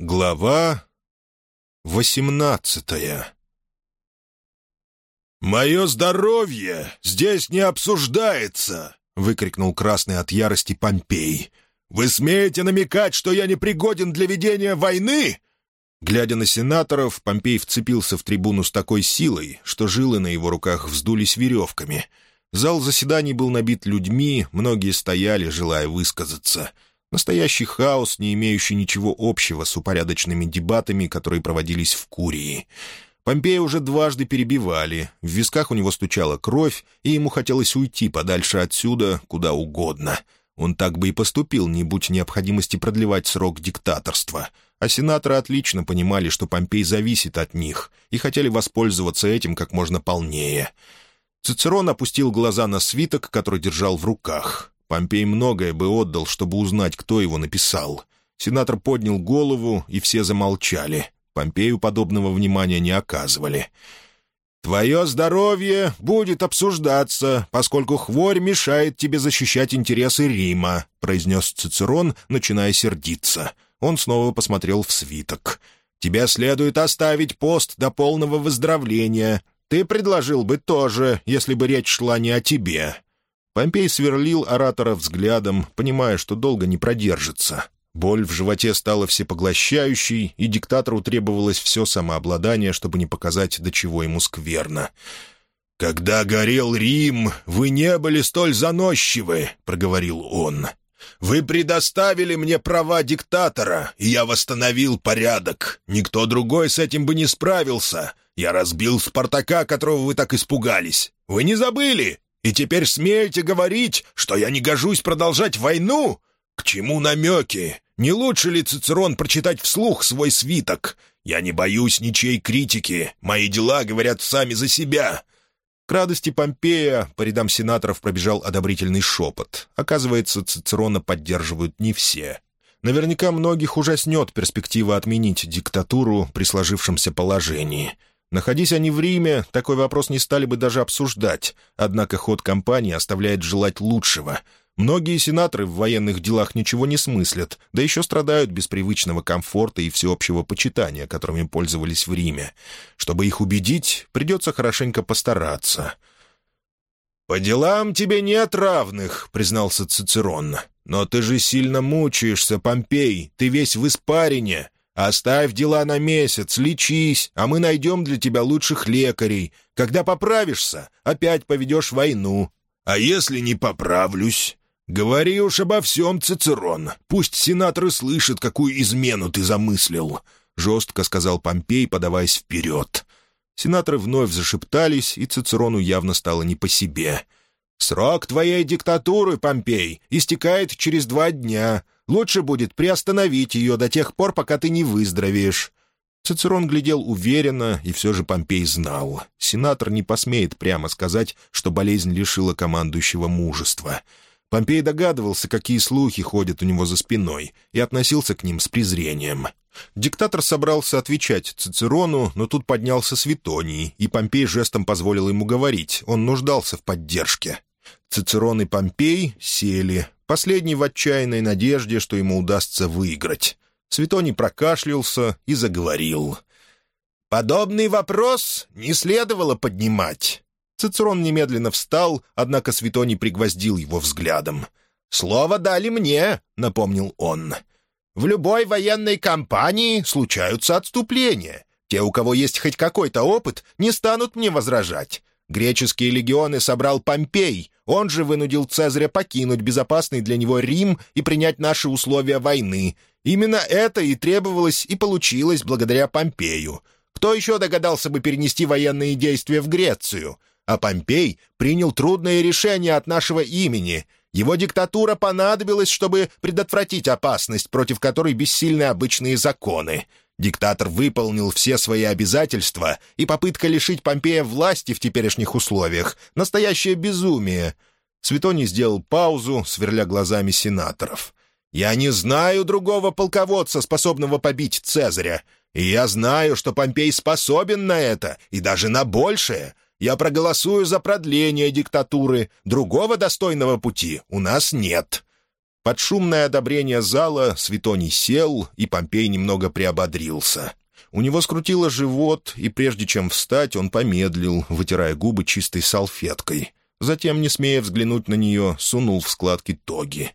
Глава восемнадцатая «Мое здоровье здесь не обсуждается!» — выкрикнул красный от ярости Помпей. «Вы смеете намекать, что я непригоден для ведения войны?» Глядя на сенаторов, Помпей вцепился в трибуну с такой силой, что жилы на его руках вздулись веревками. Зал заседаний был набит людьми, многие стояли, желая высказаться — Настоящий хаос, не имеющий ничего общего с упорядоченными дебатами, которые проводились в Курии. Помпея уже дважды перебивали, в висках у него стучала кровь, и ему хотелось уйти подальше отсюда, куда угодно. Он так бы и поступил, не будь необходимости продлевать срок диктаторства. А сенаторы отлично понимали, что Помпей зависит от них, и хотели воспользоваться этим как можно полнее. Цицерон опустил глаза на свиток, который держал в руках. Помпей многое бы отдал, чтобы узнать, кто его написал. Сенатор поднял голову, и все замолчали. Помпею подобного внимания не оказывали. «Твое здоровье будет обсуждаться, поскольку хворь мешает тебе защищать интересы Рима», — произнес Цицерон, начиная сердиться. Он снова посмотрел в свиток. «Тебе следует оставить пост до полного выздоровления. Ты предложил бы тоже, если бы речь шла не о тебе. Помпей сверлил оратора взглядом, понимая, что долго не продержится. Боль в животе стала всепоглощающей, и диктатору требовалось все самообладание, чтобы не показать, до чего ему скверно. «Когда горел Рим, вы не были столь заносчивы», — проговорил он. «Вы предоставили мне права диктатора, и я восстановил порядок. Никто другой с этим бы не справился. Я разбил Спартака, которого вы так испугались. Вы не забыли? И теперь смеете говорить, что я не гожусь продолжать войну? К чему намеки? Не лучше ли, Цицерон, прочитать вслух свой свиток? Я не боюсь ничьей критики. Мои дела говорят сами за себя». К радости Помпея по рядам сенаторов пробежал одобрительный шепот. Оказывается, Цицерона поддерживают не все. Наверняка многих ужаснет перспектива отменить диктатуру при сложившемся положении. Находись они в Риме, такой вопрос не стали бы даже обсуждать, однако ход кампании оставляет желать лучшего. Многие сенаторы в военных делах ничего не смыслят, да еще страдают без привычного комфорта и всеобщего почитания, которыми пользовались в Риме. Чтобы их убедить, придется хорошенько постараться. «По делам тебе нет равных», — признался Цицерон. «Но ты же сильно мучаешься, Помпей, ты весь в испарине. Оставь дела на месяц, лечись, а мы найдем для тебя лучших лекарей. Когда поправишься, опять поведешь войну. А если не поправлюсь? Говори уж обо всем, Цицерон. Пусть сенаторы слышат, какую измену ты замыслил», — жестко сказал Помпей, подаваясь вперед. Сенаторы вновь зашептались, и Цицерону явно стало не по себе. «Срок твоей диктатуры, Помпей, истекает через два дня. Лучше будет приостановить ее до тех пор, пока ты не выздоровеешь». Цицерон глядел уверенно, и все же Помпей знал. Сенатор не посмеет прямо сказать, что болезнь лишила командующего мужества. Помпей догадывался, какие слухи ходят у него за спиной, и относился к ним с презрением. Диктатор собрался отвечать Цицерону, но тут поднялся Светоний, и Помпей жестом позволил ему говорить, он нуждался в поддержке. Цицерон и Помпей сели, последний в отчаянной надежде, что ему удастся выиграть. Светоний прокашлялся и заговорил. «Подобный вопрос не следовало поднимать». Цицерон немедленно встал, однако Светоний пригвоздил его взглядом. «Слово дали мне», — напомнил он. «В любой военной кампании случаются отступления. Те, у кого есть хоть какой-то опыт, не станут мне возражать. Греческие легионы собрал Помпей, он же вынудил Цезаря покинуть безопасный для него Рим и принять наши условия войны. Именно это и требовалось и получилось благодаря Помпею. Кто еще догадался бы перенести военные действия в Грецию? А Помпей принял трудное решение от нашего имени. Его диктатура понадобилась, чтобы предотвратить опасность, против которой бессильны обычные законы. Диктатор выполнил все свои обязательства, и попытка лишить Помпея власти в теперешних условиях — настоящее безумие. Светоний сделал паузу, сверля глазами сенаторов. «Я не знаю другого полководца, способного побить Цезаря. И я знаю, что Помпей способен на это, и даже на большее. Я проголосую за продление диктатуры. Другого достойного пути у нас нет». Под шумное одобрение зала Светоний сел, и Помпей немного приободрился. У него скрутило живот, и прежде чем встать, он помедлил, вытирая губы чистой салфеткой. Затем, не смея взглянуть на нее, сунул в складки тоги.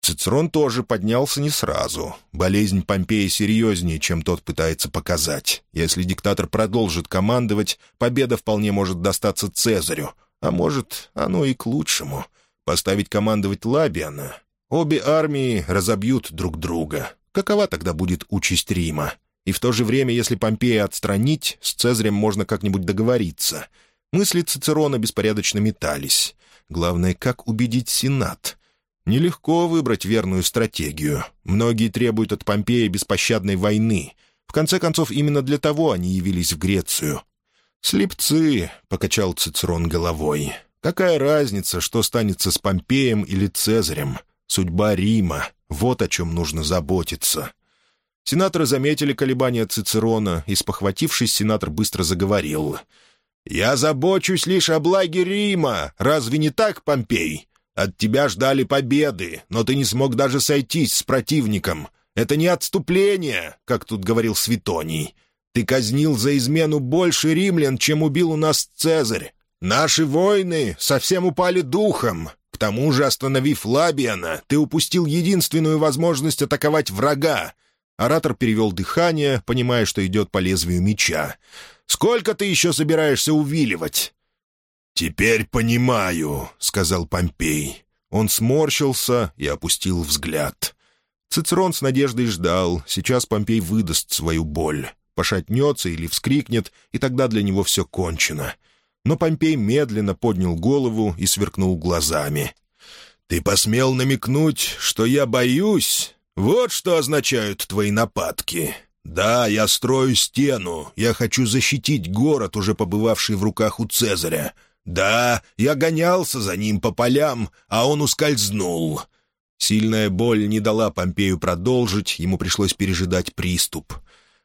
Цицерон тоже поднялся не сразу. Болезнь Помпея серьезнее, чем тот пытается показать. Если диктатор продолжит командовать, победа вполне может достаться Цезарю. А может, оно и к лучшему. Поставить командовать Лабиана. Обе армии разобьют друг друга. Какова тогда будет участь Рима? И в то же время, если Помпея отстранить, с Цезарем можно как-нибудь договориться. Мысли Цицерона беспорядочно метались. Главное, как убедить Сенат. Нелегко выбрать верную стратегию. Многие требуют от Помпея беспощадной войны. В конце концов, именно для того они явились в Грецию. «Слепцы», — покачал Цицерон головой. «Какая разница, что станется с Помпеем или Цезарем? Судьба Рима — вот о чем нужно заботиться». Сенаторы заметили колебания Цицерона, и, спохватившись, сенатор быстро заговорил. «Я забочусь лишь о благе Рима. Разве не так, Помпей? От тебя ждали победы, но ты не смог даже сойтись с противником. Это не отступление, как тут говорил Светоний. Ты казнил за измену больше римлян, чем убил у нас Цезарь. Наши воины совсем упали духом. К тому же, остановив Лабиана, ты упустил единственную возможность атаковать врага — Оратор перевел дыхание, понимая, что идет по лезвию меча. «Сколько ты еще собираешься увиливать?» «Теперь понимаю», — сказал Помпей. Он сморщился и опустил взгляд. Цицерон с надеждой ждал. Сейчас Помпей выдаст свою боль. Пошатнется или вскрикнет, и тогда для него все кончено. Но Помпей медленно поднял голову и сверкнул глазами. «Ты посмел намекнуть, что я боюсь?» «Вот что означают твои нападки. Да, я строю стену, я хочу защитить город, уже побывавший в руках у Цезаря. Да, я гонялся за ним по полям, а он ускользнул». Сильная боль не дала Помпею продолжить, ему пришлось пережидать приступ.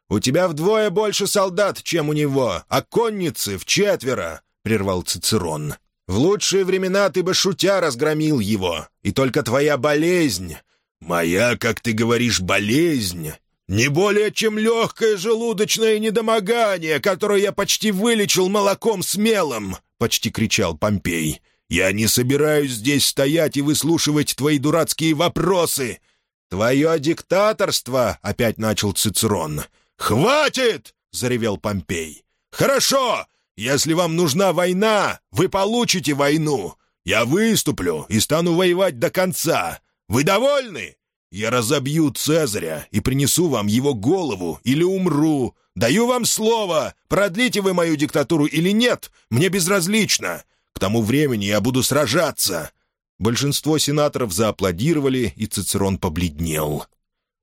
«У тебя вдвое больше солдат, чем у него, а конницы в четверо», — прервал Цицерон. «В лучшие времена ты бы шутя разгромил его, и только твоя болезнь «Моя, как ты говоришь, болезнь не более чем легкое желудочное недомогание, которое я почти вылечил молоком смелым!» — почти кричал Помпей. «Я не собираюсь здесь стоять и выслушивать твои дурацкие вопросы!» «Твое диктаторство!» — опять начал Цицерон. «Хватит!» — заревел Помпей. «Хорошо! Если вам нужна война, вы получите войну. Я выступлю и стану воевать до конца. Вы довольны? Я разобью Цезаря и принесу вам его голову или умру. Даю вам слово, продлите вы мою диктатуру или нет, мне безразлично. К тому времени я буду сражаться». Большинство сенаторов зааплодировали, и Цицерон побледнел.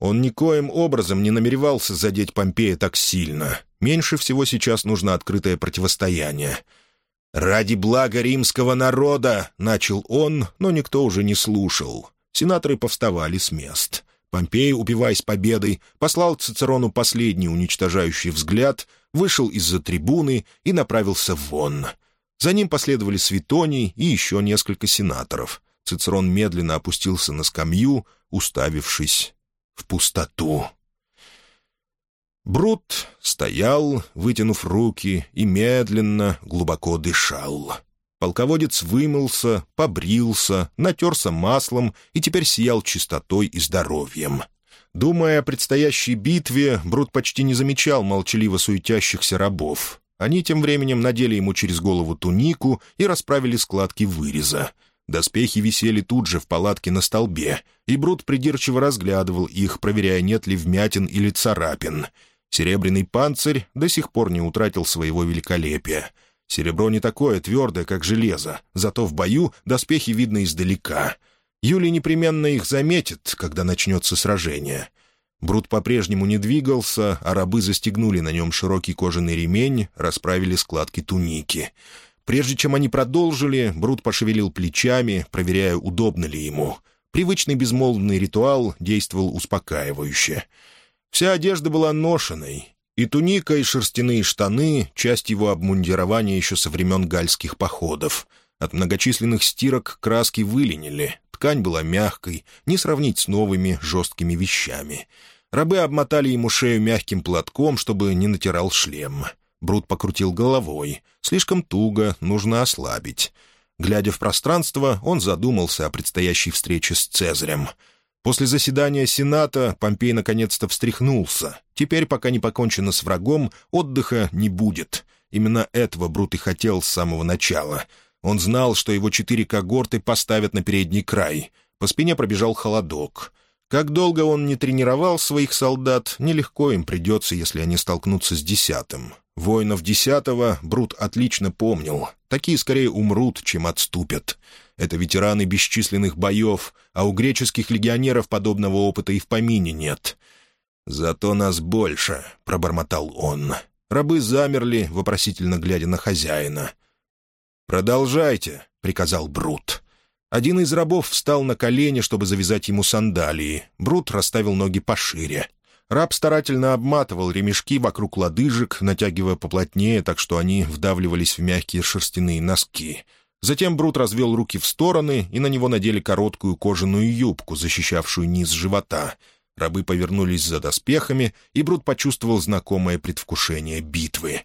Он никоим образом не намеревался задеть Помпея так сильно. Меньше всего сейчас нужно открытое противостояние. «Ради блага римского народа!» — начал он, но никто уже не слушал. Сенаторы повставали с мест. Помпей, упиваясь победой, послал Цицерону последний уничтожающий взгляд, вышел из-за трибуны и направился вон. За ним последовали Светоний и еще несколько сенаторов. Цицерон медленно опустился на скамью, уставившись в пустоту. Брут стоял, вытянув руки, и медленно, глубоко дышал. Полководец вымылся, побрился, натерся маслом и теперь сиял чистотой и здоровьем. Думая о предстоящей битве, Брут почти не замечал молчаливо суетящихся рабов. Они тем временем надели ему через голову тунику и расправили складки выреза. Доспехи висели тут же в палатке на столбе, и Брут придирчиво разглядывал их, проверяя, нет ли вмятин или царапин. Серебряный панцирь до сих пор не утратил своего великолепия — Серебро не такое твердое, как железо, зато в бою доспехи видно издалека. Юлий непременно их заметит, когда начнется сражение. Брут по-прежнему не двигался, а рабы застегнули на нем широкий кожаный ремень, расправили складки туники. Прежде чем они продолжили, Брут пошевелил плечами, проверяя, удобно ли ему. Привычный безмолвный ритуал действовал успокаивающе. Вся одежда была ношенной, и туника, и шерстяные штаны — часть его обмундирования еще со времен гальских походов. От многочисленных стирок краски выленили, ткань была мягкой, не сравнить с новыми жесткими вещами. Рабы обмотали ему шею мягким платком, чтобы не натирал шлем. Брут покрутил головой. Слишком туго, нужно ослабить. Глядя в пространство, он задумался о предстоящей встрече с Цезарем. После заседания Сената Помпей наконец-то встряхнулся. Теперь, пока не покончено с врагом, отдыха не будет. Именно этого Брут и хотел с самого начала. Он знал, что его четыре когорты поставят на передний край. По спине пробежал холодок. Как долго он не тренировал своих солдат, нелегко им придется, если они столкнутся с десятым. Воинов десятого Брут отлично помнил. Такие скорее умрут, чем отступят. Это ветераны бесчисленных боев, а у греческих легионеров подобного опыта и в помине нет. «Зато нас больше», — пробормотал он. Рабы замерли, вопросительно глядя на хозяина. «Продолжайте», — приказал Брут. Один из рабов встал на колени, чтобы завязать ему сандалии. Брут расставил ноги пошире. Раб старательно обматывал ремешки вокруг лодыжек, натягивая поплотнее, так что они вдавливались в мягкие шерстяные носки. Затем Брут развел руки в стороны, и на него надели короткую кожаную юбку, защищавшую низ живота. Рабы повернулись за доспехами, и Брут почувствовал знакомое предвкушение битвы.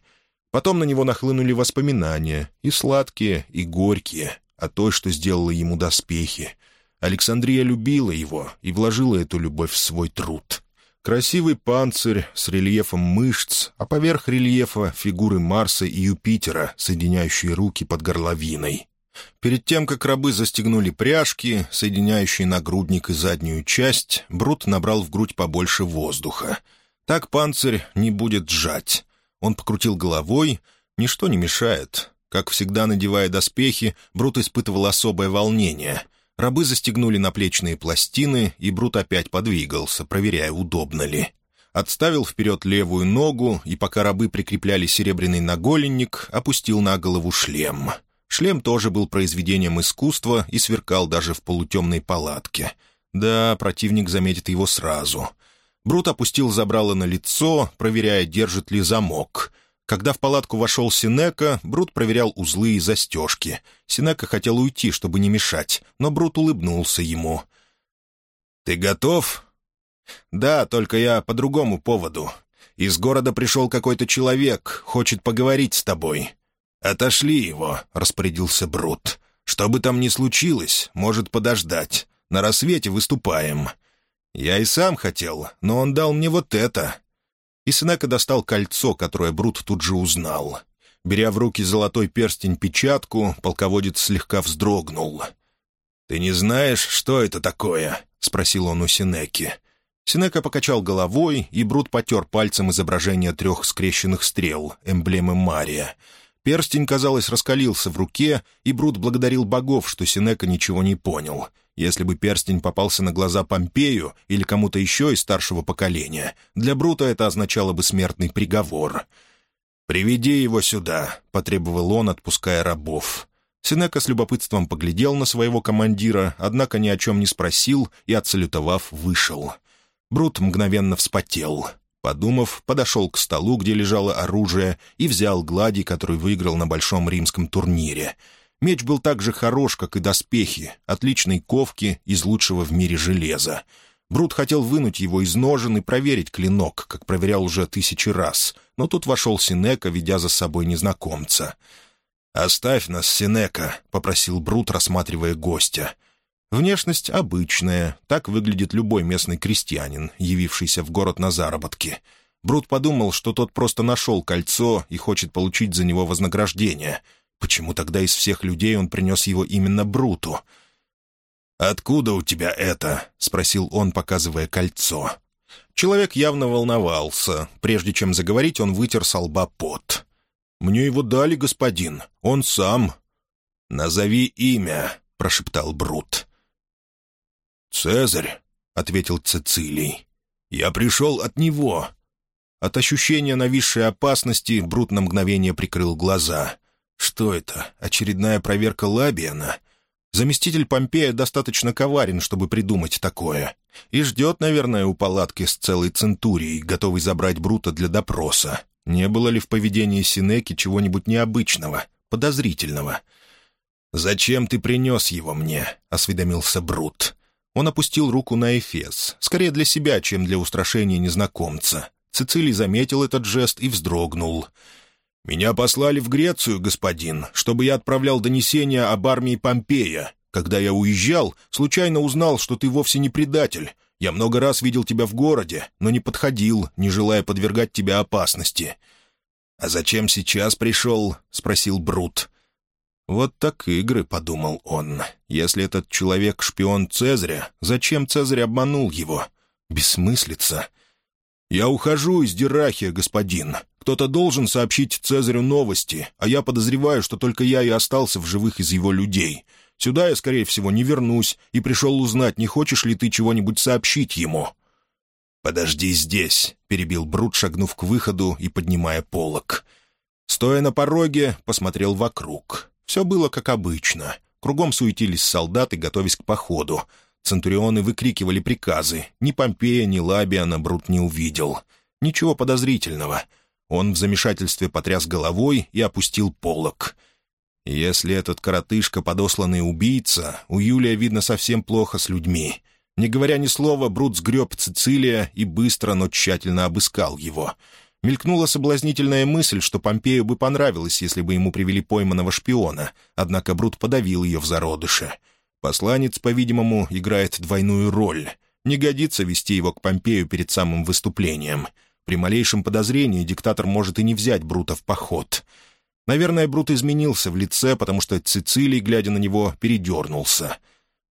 Потом на него нахлынули воспоминания, и сладкие, и горькие, о той, что сделала ему доспехи. Александрия любила его и вложила эту любовь в свой труд. Красивый панцирь с рельефом мышц, а поверх рельефа фигуры Марса и Юпитера, соединяющие руки под горловиной. Перед тем, как рабы застегнули пряжки, соединяющие нагрудник и заднюю часть, Брут набрал в грудь побольше воздуха. Так панцирь не будет сжать. Он покрутил головой, ничто не мешает. Как всегда, надевая доспехи, Брут испытывал особое волнение — Рабы застегнули наплечные пластины, и Брут опять подвигался, проверяя, удобно ли. Отставил вперед левую ногу, и пока рабы прикрепляли серебряный наголенник, опустил на голову шлем. Шлем тоже был произведением искусства и сверкал даже в полутемной палатке. Да, противник заметит его сразу. Брут опустил забрало на лицо, проверяя, держит ли замок — когда в палатку вошел Синека, Брут проверял узлы и застежки. Синека хотел уйти, чтобы не мешать, но Брут улыбнулся ему. «Ты готов?» «Да, только я по другому поводу. Из города пришел какой-то человек, хочет поговорить с тобой». «Отошли его», — распорядился Брут. «Что бы там ни случилось, может подождать. На рассвете выступаем». «Я и сам хотел, но он дал мне вот это», и Сенека достал кольцо, которое Брут тут же узнал. Беря в руки золотой перстень-печатку, полководец слегка вздрогнул. «Ты не знаешь, что это такое?» — спросил он у Синеки. Синека покачал головой, и Брут потер пальцем изображение трех скрещенных стрел, эмблемы Мария. Перстень, казалось, раскалился в руке, и Брут благодарил богов, что Синека ничего не понял — если бы перстень попался на глаза Помпею или кому-то еще из старшего поколения, для Брута это означало бы смертный приговор. «Приведи его сюда», — потребовал он, отпуская рабов. Синека с любопытством поглядел на своего командира, однако ни о чем не спросил и, отсалютовав, вышел. Брут мгновенно вспотел. Подумав, подошел к столу, где лежало оружие, и взял глади, который выиграл на большом римском турнире — Меч был так же хорош, как и доспехи, отличной ковки из лучшего в мире железа. Брут хотел вынуть его из ножен и проверить клинок, как проверял уже тысячи раз, но тут вошел Синека, ведя за собой незнакомца. «Оставь нас, Синека», — попросил Брут, рассматривая гостя. Внешность обычная, так выглядит любой местный крестьянин, явившийся в город на заработки. Брут подумал, что тот просто нашел кольцо и хочет получить за него вознаграждение — Почему тогда из всех людей он принес его именно Бруту? «Откуда у тебя это?» — спросил он, показывая кольцо. Человек явно волновался. Прежде чем заговорить, он вытер со лба пот. «Мне его дали, господин. Он сам». «Назови имя», — прошептал Брут. «Цезарь», — ответил Цицилий. «Я пришел от него». От ощущения нависшей опасности Брут на мгновение прикрыл глаза. Что это? Очередная проверка Лабиана? Заместитель Помпея достаточно коварен, чтобы придумать такое. И ждет, наверное, у палатки с целой центурией, готовый забрать Брута для допроса. Не было ли в поведении Синеки чего-нибудь необычного, подозрительного? «Зачем ты принес его мне?» — осведомился Брут. Он опустил руку на Эфес, скорее для себя, чем для устрашения незнакомца. Цицилий заметил этот жест и вздрогнул. «Меня послали в Грецию, господин, чтобы я отправлял донесение об армии Помпея. Когда я уезжал, случайно узнал, что ты вовсе не предатель. Я много раз видел тебя в городе, но не подходил, не желая подвергать тебя опасности». «А зачем сейчас пришел?» — спросил Брут. «Вот так игры», — подумал он. «Если этот человек — шпион Цезаря, зачем Цезарь обманул его? Бессмыслица». «Я ухожу из Дирахия, господин. Кто-то должен сообщить Цезарю новости, а я подозреваю, что только я и остался в живых из его людей. Сюда я, скорее всего, не вернусь и пришел узнать, не хочешь ли ты чего-нибудь сообщить ему». «Подожди здесь», — перебил Брут, шагнув к выходу и поднимая полок. Стоя на пороге, посмотрел вокруг. Все было как обычно. Кругом суетились солдаты, готовясь к походу. Центурионы выкрикивали приказы. Ни Помпея, ни Лабиана Брут не увидел. Ничего подозрительного. Он в замешательстве потряс головой и опустил полок. Если этот коротышка подосланный убийца, у Юлия, видно, совсем плохо с людьми. Не говоря ни слова, Брут сгреб Цицилия и быстро, но тщательно обыскал его — Мелькнула соблазнительная мысль, что Помпею бы понравилось, если бы ему привели пойманного шпиона, однако Брут подавил ее в зародыше. Посланец, по-видимому, играет двойную роль. Не годится вести его к Помпею перед самым выступлением. При малейшем подозрении диктатор может и не взять Брута в поход. Наверное, Брут изменился в лице, потому что Цицилий, глядя на него, передернулся.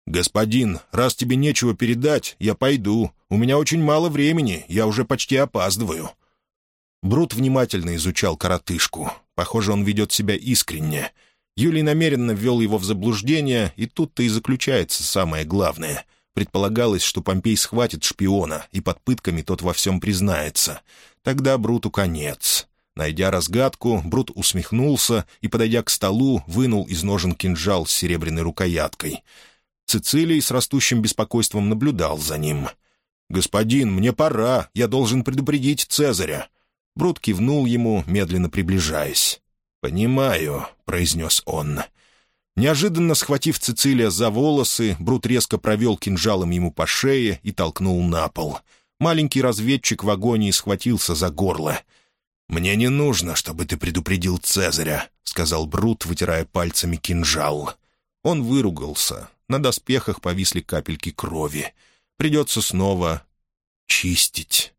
«Господин, раз тебе нечего передать, я пойду. У меня очень мало времени, я уже почти опаздываю». Брут внимательно изучал коротышку. Похоже, он ведет себя искренне. Юлий намеренно ввел его в заблуждение, и тут-то и заключается самое главное. Предполагалось, что Помпей схватит шпиона, и под пытками тот во всем признается. Тогда Бруту конец. Найдя разгадку, Брут усмехнулся и, подойдя к столу, вынул из ножен кинжал с серебряной рукояткой. Цицилий с растущим беспокойством наблюдал за ним. «Господин, мне пора, я должен предупредить Цезаря». Брут кивнул ему, медленно приближаясь. «Понимаю», — произнес он. Неожиданно схватив Цицилия за волосы, Брут резко провел кинжалом ему по шее и толкнул на пол. Маленький разведчик в агонии схватился за горло. «Мне не нужно, чтобы ты предупредил Цезаря», — сказал Брут, вытирая пальцами кинжал. Он выругался. На доспехах повисли капельки крови. Придется снова чистить.